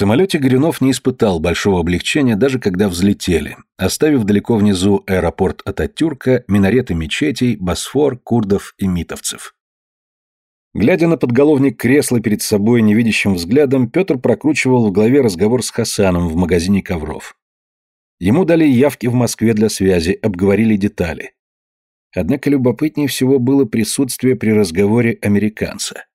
самолете Гринов не испытал большого облегчения, даже когда взлетели, оставив далеко внизу аэропорт Ататюрка, минареты мечетей, Босфор, курдов и митовцев. Глядя на подголовник кресла перед собой невидящим взглядом, Петр прокручивал в голове разговор с Хасаном в магазине ковров. Ему дали явки в Москве для связи, обговорили детали. Однако любопытнее всего было присутствие при разговоре американца.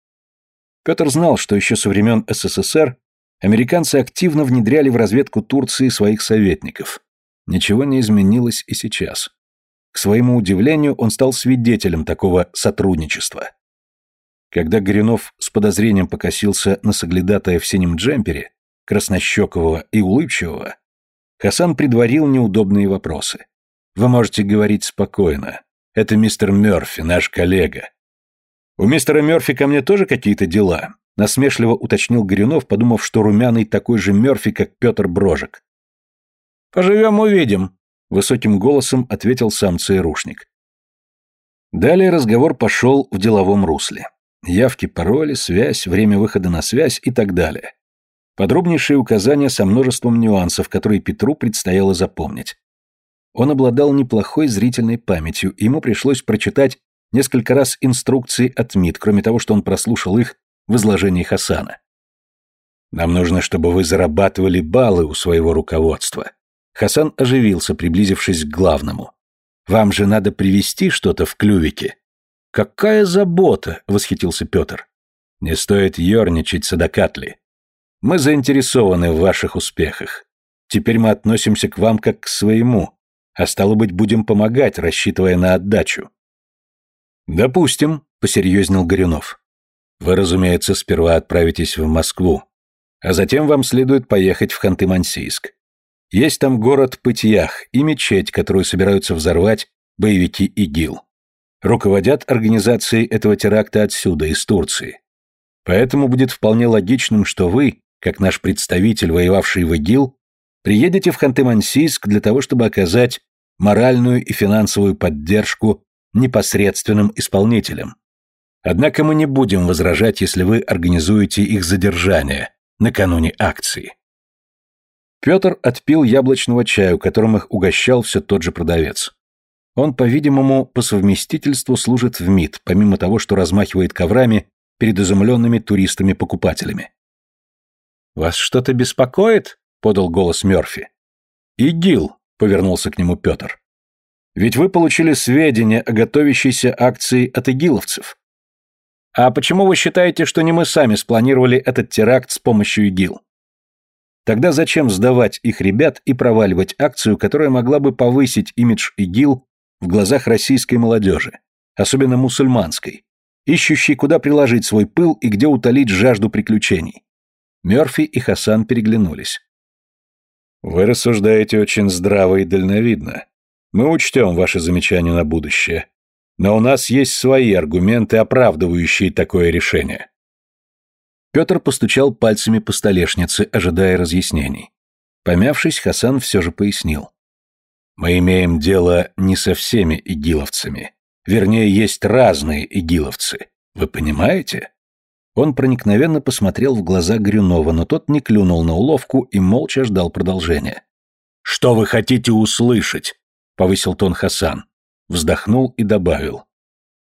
Петр знал, что еще со времен СССР Американцы активно внедряли в разведку Турции своих советников. Ничего не изменилось и сейчас. К своему удивлению, он стал свидетелем такого сотрудничества. Когда Горинов с подозрением покосился на соглядатая в синем джемпере, краснощекового и улыбчивого, Хасан предварил неудобные вопросы. «Вы можете говорить спокойно. Это мистер Мёрфи, наш коллега». «У мистера Мёрфи ко мне тоже какие-то дела?» насмешливо уточнил Горюнов, подумав, что румяный такой же Мёрфи, как Пётр Брожек. «Поживем, увидим», — высоким голосом ответил сам ЦРУшник. Далее разговор пошел в деловом русле. Явки, пароли, связь, время выхода на связь и так далее. Подробнейшие указания со множеством нюансов, которые Петру предстояло запомнить. Он обладал неплохой зрительной памятью, ему пришлось прочитать несколько раз инструкции от МИД, кроме того, что он прослушал их в изложении Хасана. «Нам нужно, чтобы вы зарабатывали баллы у своего руководства». Хасан оживился, приблизившись к главному. «Вам же надо привести что-то в клювике». «Какая забота!» — восхитился Петр. «Не стоит ерничать, Садакатли. Мы заинтересованы в ваших успехах. Теперь мы относимся к вам как к своему, а стало быть, будем помогать, рассчитывая на отдачу». «Допустим», — посерьезнел Горюнов. Вы, разумеется, сперва отправитесь в Москву, а затем вам следует поехать в Ханты-Мансийск. Есть там город Пытьях и мечеть, которую собираются взорвать боевики ИГИЛ. Руководят организацией этого теракта отсюда, из Турции. Поэтому будет вполне логичным, что вы, как наш представитель, воевавший в ИГИЛ, приедете в Ханты-Мансийск для того, чтобы оказать моральную и финансовую поддержку непосредственным исполнителям, Однако мы не будем возражать, если вы организуете их задержание накануне акции. Петр отпил яблочного чаю, которым их угощал все тот же продавец. Он, по-видимому, по совместительству служит в МИД, помимо того, что размахивает коврами перед изумленными туристами-покупателями. «Вас что-то беспокоит?» — подал голос Мёрфи. «Игил», — повернулся к нему Петр. «Ведь вы получили сведения о готовящейся акции от игиловцев. А почему вы считаете, что не мы сами спланировали этот теракт с помощью ИГИЛ? Тогда зачем сдавать их ребят и проваливать акцию, которая могла бы повысить имидж ИГИЛ в глазах российской молодежи, особенно мусульманской, ищущей, куда приложить свой пыл и где утолить жажду приключений? Мерфи и Хасан переглянулись. «Вы рассуждаете очень здраво и дальновидно. Мы учтем ваши замечания на будущее но у нас есть свои аргументы, оправдывающие такое решение. Петр постучал пальцами по столешнице, ожидая разъяснений. Помявшись, Хасан все же пояснил. «Мы имеем дело не со всеми игиловцами. Вернее, есть разные игиловцы. Вы понимаете?» Он проникновенно посмотрел в глаза Грюнова, но тот не клюнул на уловку и молча ждал продолжения. «Что вы хотите услышать?» — повысил тон Хасан вздохнул и добавил.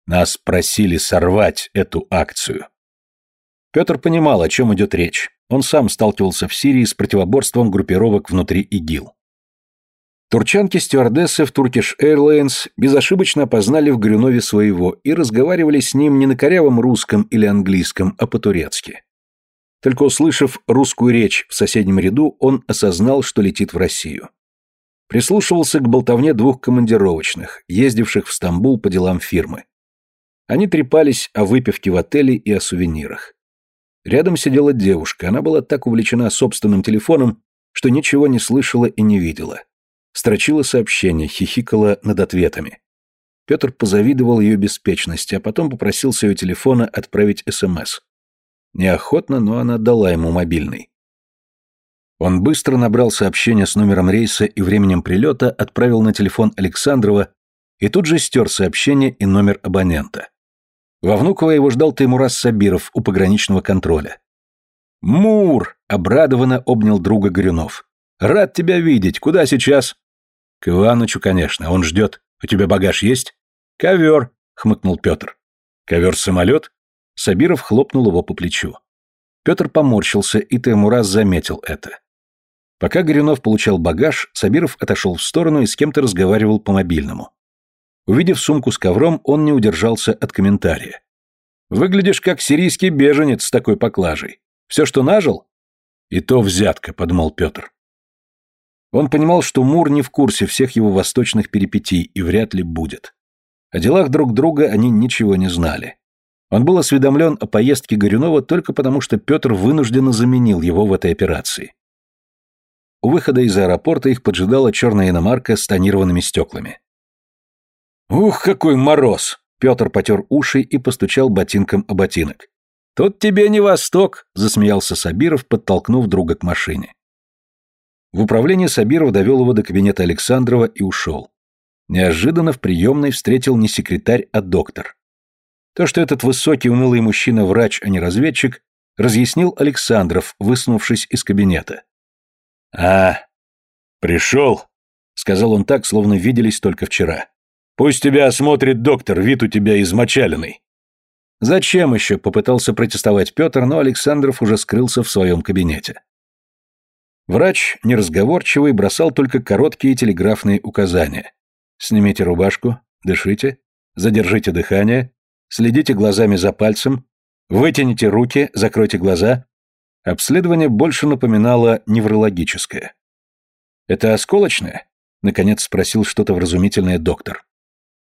Нас просили сорвать эту акцию. Петр понимал, о чем идет речь. Он сам сталкивался в Сирии с противоборством группировок внутри ИГИЛ. Турчанки-стюардессы в Turkish Airlines безошибочно опознали в Грюнове своего и разговаривали с ним не на корявом русском или английском, а по-турецки. Только услышав русскую речь в соседнем ряду, он осознал, что летит в Россию прислушивался к болтовне двух командировочных, ездивших в Стамбул по делам фирмы. Они трепались о выпивке в отеле и о сувенирах. Рядом сидела девушка, она была так увлечена собственным телефоном, что ничего не слышала и не видела. Строчила сообщение, хихикала над ответами. Петр позавидовал ее беспечности, а потом попросил с ее телефона отправить СМС. Эм Неохотно, но она дала ему мобильный. Он быстро набрал сообщение с номером рейса и временем прилета, отправил на телефон Александрова и тут же стер сообщение и номер абонента. Во Внуково его ждал Таймурас Сабиров у пограничного контроля. «Мур!» — обрадованно обнял друга Горюнов. «Рад тебя видеть. Куда сейчас?» «К Иванычу, конечно. Он ждет. У тебя багаж есть?» «Ковер!» — хмыкнул Петр. «Ковер-самолет?» Сабиров хлопнул его по плечу. Петр поморщился, и Таймурас заметил это. Пока Горюнов получал багаж, Сабиров отошел в сторону и с кем-то разговаривал по мобильному. Увидев сумку с ковром, он не удержался от комментария. «Выглядишь как сирийский беженец с такой поклажей. Все, что нажил?» «И то взятка», — подумал Петр. Он понимал, что Мур не в курсе всех его восточных перипетий и вряд ли будет. О делах друг друга они ничего не знали. Он был осведомлен о поездке Горюнова только потому, что Петр вынужденно заменил его в этой операции. У выхода из аэропорта их поджидала черная иномарка с тонированными стеклами. «Ух, какой мороз!» Петр потер уши и постучал ботинком о ботинок. «Тут тебе не восток!» – засмеялся Сабиров, подтолкнув друга к машине. В управление Сабиров довел его до кабинета Александрова и ушел. Неожиданно в приемной встретил не секретарь, а доктор. То, что этот высокий, унылый мужчина врач, а не разведчик, разъяснил Александров, высунувшись из кабинета. «А, пришел?» — сказал он так, словно виделись только вчера. «Пусть тебя осмотрит доктор, вид у тебя измочаленный». «Зачем еще?» — попытался протестовать Петр, но Александров уже скрылся в своем кабинете. Врач, неразговорчивый, бросал только короткие телеграфные указания. «Снимите рубашку, дышите, задержите дыхание, следите глазами за пальцем, вытяните руки, закройте глаза, Обследование больше напоминало неврологическое. «Это осколочное?» — наконец спросил что-то вразумительное доктор.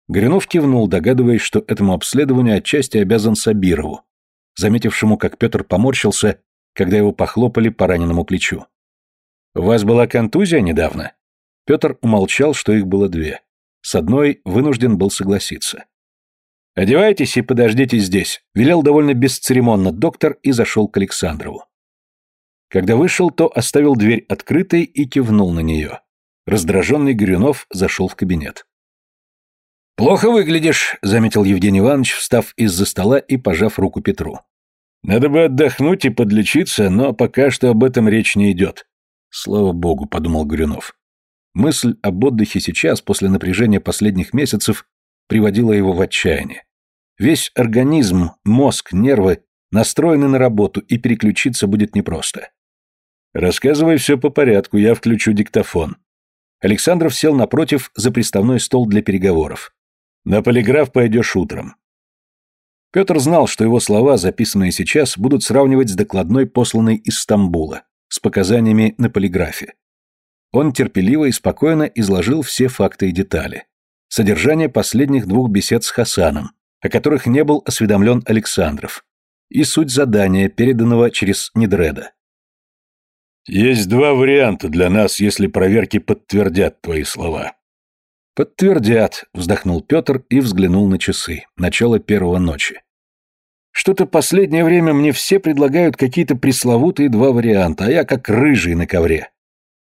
Горюнов кивнул, догадываясь, что этому обследованию отчасти обязан Сабирову, заметившему, как Петр поморщился, когда его похлопали по раненому плечу. «У вас была контузия недавно?» Петр умолчал, что их было две. С одной вынужден был согласиться. «Одевайтесь и подождите здесь», — велел довольно бесцеремонно доктор и зашел к Александрову. Когда вышел, то оставил дверь открытой и кивнул на нее. Раздраженный Горюнов зашел в кабинет. «Плохо выглядишь», — заметил Евгений Иванович, встав из-за стола и пожав руку Петру. «Надо бы отдохнуть и подлечиться, но пока что об этом речь не идет». «Слава богу», — подумал Горюнов. Мысль об отдыхе сейчас, после напряжения последних месяцев, приводила его в отчаяние. Весь организм, мозг, нервы настроены на работу, и переключиться будет непросто. Рассказывай все по порядку, я включу диктофон. Александров сел напротив за приставной стол для переговоров. На полиграф пойдешь утром. Петр знал, что его слова, записанные сейчас, будут сравнивать с докладной, посланной из Стамбула, с показаниями на полиграфе. Он терпеливо и спокойно изложил все факты и детали. Содержание последних двух бесед с Хасаном, о которых не был осведомлен Александров, и суть задания, переданного через Недреда. Есть два варианта для нас, если проверки подтвердят твои слова. Подтвердят, вздохнул Петр и взглянул на часы. Начало первого ночи. Что-то последнее время мне все предлагают какие-то пресловутые два варианта, а я как рыжий на ковре.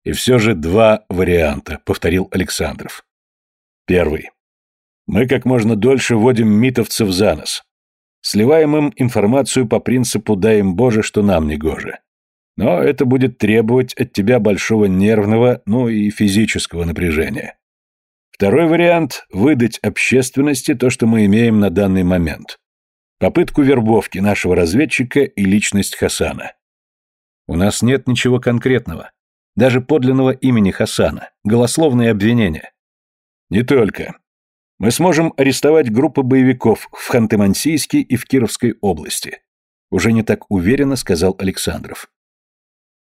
И все же два варианта, повторил Александров. Первый. Мы как можно дольше вводим митовцев за нос. Сливаем им информацию по принципу «дай им Боже, что нам не гоже». Но это будет требовать от тебя большого нервного, ну и физического напряжения. Второй вариант – выдать общественности то, что мы имеем на данный момент. Попытку вербовки нашего разведчика и личность Хасана. У нас нет ничего конкретного. Даже подлинного имени Хасана. Голословные обвинения. Не только. Мы сможем арестовать группы боевиков в Ханты-Мансийске и в Кировской области. Уже не так уверенно сказал Александров.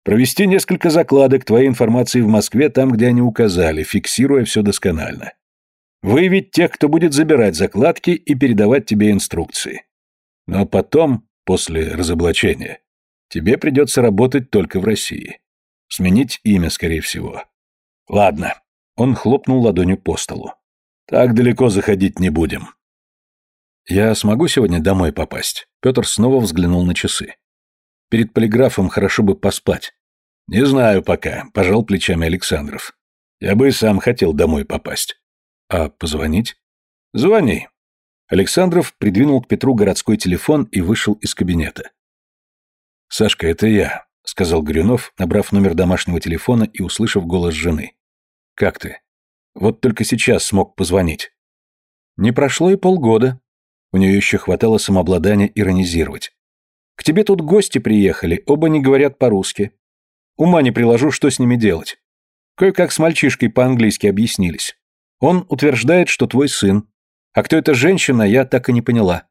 Провести несколько закладок твоей информации в Москве там, где они указали, фиксируя все досконально. Выявить тех, кто будет забирать закладки и передавать тебе инструкции. Но потом, после разоблачения, тебе придется работать только в России. Сменить имя, скорее всего. Ладно. Он хлопнул ладонью по столу. Так далеко заходить не будем. Я смогу сегодня домой попасть? Петр снова взглянул на часы. Перед полиграфом хорошо бы поспать. Не знаю пока, пожал плечами Александров. Я бы и сам хотел домой попасть. А позвонить? Звони. Александров придвинул к Петру городской телефон и вышел из кабинета. Сашка, это я, сказал Горюнов, набрав номер домашнего телефона и услышав голос жены. Как ты? Вот только сейчас смог позвонить. Не прошло и полгода. У нее еще хватало самообладания иронизировать. К тебе тут гости приехали, оба не говорят по-русски. Ума не приложу, что с ними делать. Кое-как с мальчишкой по-английски объяснились. Он утверждает, что твой сын. А кто эта женщина, я так и не поняла.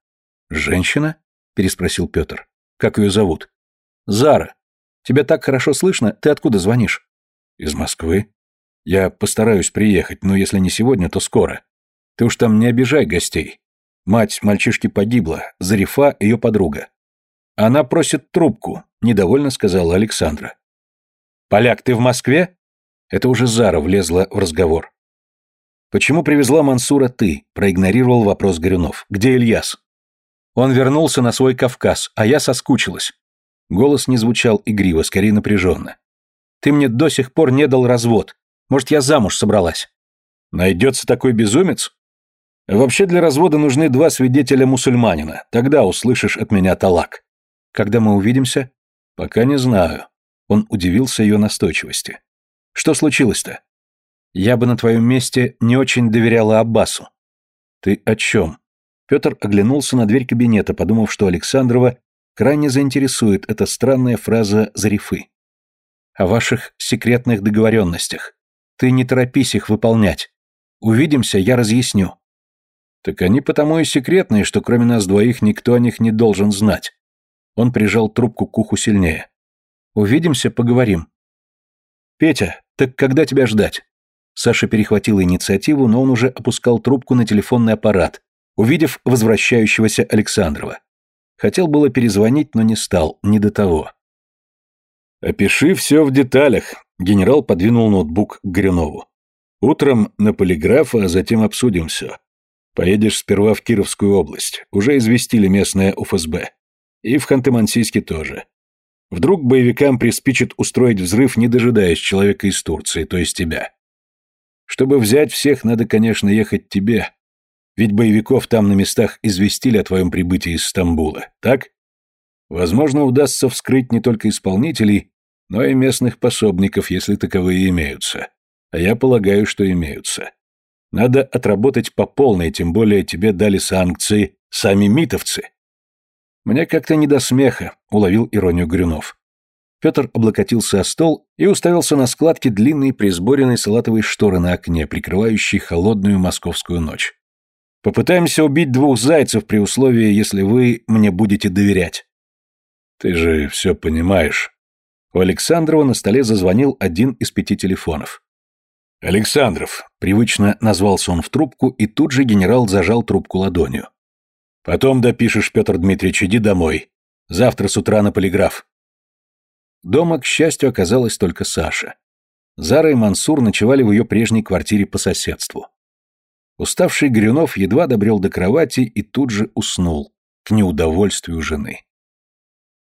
Женщина? переспросил Петр. Как ее зовут? Зара. Тебя так хорошо слышно, ты откуда звонишь? Из Москвы. Я постараюсь приехать, но если не сегодня, то скоро. Ты уж там не обижай гостей. Мать мальчишки погибла, Зарифа ее подруга. Она просит трубку, недовольно сказала Александра. Поляк, ты в Москве? Это уже Зара влезла в разговор. Почему привезла Мансура ты? проигнорировал вопрос Горюнов. Где Ильяс? Он вернулся на свой Кавказ, а я соскучилась. Голос не звучал игриво, скорее напряженно. Ты мне до сих пор не дал развод. Может, я замуж собралась? Найдется такой безумец? Вообще для развода нужны два свидетеля мусульманина. Тогда услышишь от меня талак. Когда мы увидимся? Пока не знаю. Он удивился ее настойчивости. Что случилось-то? Я бы на твоем месте не очень доверяла Аббасу. Ты о чем? Петр оглянулся на дверь кабинета, подумав, что Александрова крайне заинтересует эта странная фраза Зарифы. О ваших секретных договоренностях. Ты не торопись их выполнять. Увидимся, я разъясню. Так они потому и секретные, что кроме нас двоих никто о них не должен знать. Он прижал трубку к уху сильнее. «Увидимся, поговорим». «Петя, так когда тебя ждать?» Саша перехватил инициативу, но он уже опускал трубку на телефонный аппарат, увидев возвращающегося Александрова. Хотел было перезвонить, но не стал, не до того. «Опиши все в деталях», — генерал подвинул ноутбук к Грюнову. «Утром на полиграфа, а затем обсудим все. Поедешь сперва в Кировскую область. Уже известили местное УФСБ. И в Ханты-Мансийске тоже. Вдруг боевикам приспичит устроить взрыв, не дожидаясь человека из Турции, то есть тебя. Чтобы взять всех, надо, конечно, ехать тебе. Ведь боевиков там на местах известили о твоем прибытии из Стамбула, так? Возможно, удастся вскрыть не только исполнителей, но и местных пособников, если таковые имеются. А я полагаю, что имеются. Надо отработать по полной, тем более тебе дали санкции сами митовцы. Мне как-то не до смеха, уловил иронию Грюнов. Петр облокотился о стол и уставился на складки длинной присборенной салатовой шторы на окне, прикрывающей холодную московскую ночь. «Попытаемся убить двух зайцев при условии, если вы мне будете доверять». «Ты же все понимаешь». У Александрова на столе зазвонил один из пяти телефонов. «Александров», — привычно назвался он в трубку, и тут же генерал зажал трубку ладонью. Потом допишешь, Петр Дмитриевич, иди домой. Завтра с утра на полиграф. Дома, к счастью, оказалась только Саша. Зара и Мансур ночевали в ее прежней квартире по соседству. Уставший Горюнов едва добрел до кровати и тут же уснул, к неудовольствию жены.